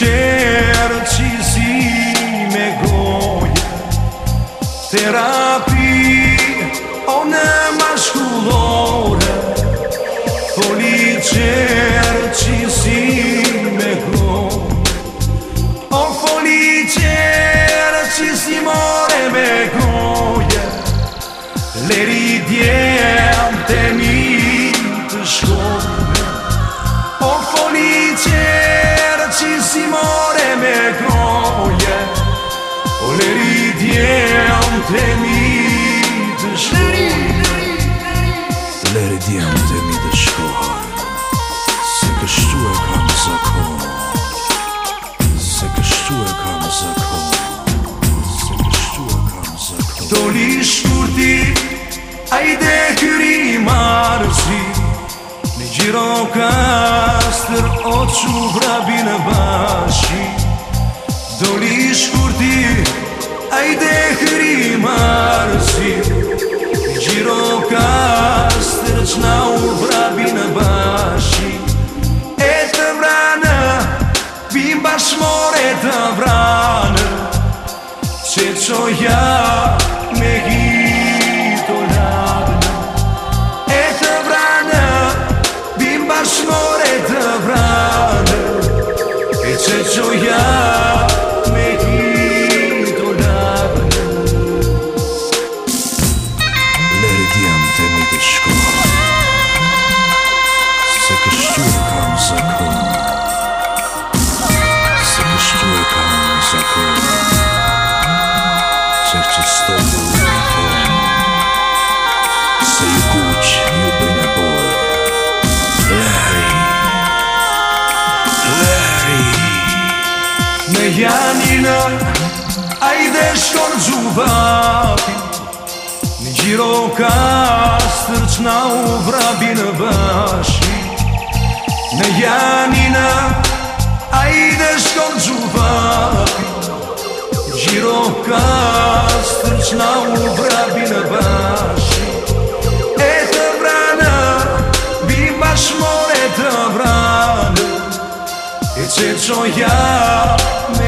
qërë që zini me goja Terapi o në mashkullore Poli qërë që zini me goja O poli qërë që si more me goja Leri djemë të një të shkone O poli qërë Qisimore me knoje O leri dje të mi të shkoj O leri dje të mi të shkoj Se kështu e kam zakon Se kështu e kam zakon Se kështu e kam zakon Do li shkurti A i dhe kyri marësi Në gjiro ka pasër o që u vrabi në bashi Doli shkur ti, a i dekëri marësi Gjiro kastër që na u vrabi në bashi E të vranë, bim bashmore të vranë Që që jarë Së kënë, së në shtjurë kanë Së kënë, qërë që stopën dhe kënë Së Në janinë, ajde shkordë zhuvati Në gjiro ka sërcëna Ne janina, a ideš kod žuvapi strčna na baši Eta vrana, bi baš mole ta vrana E čečo ja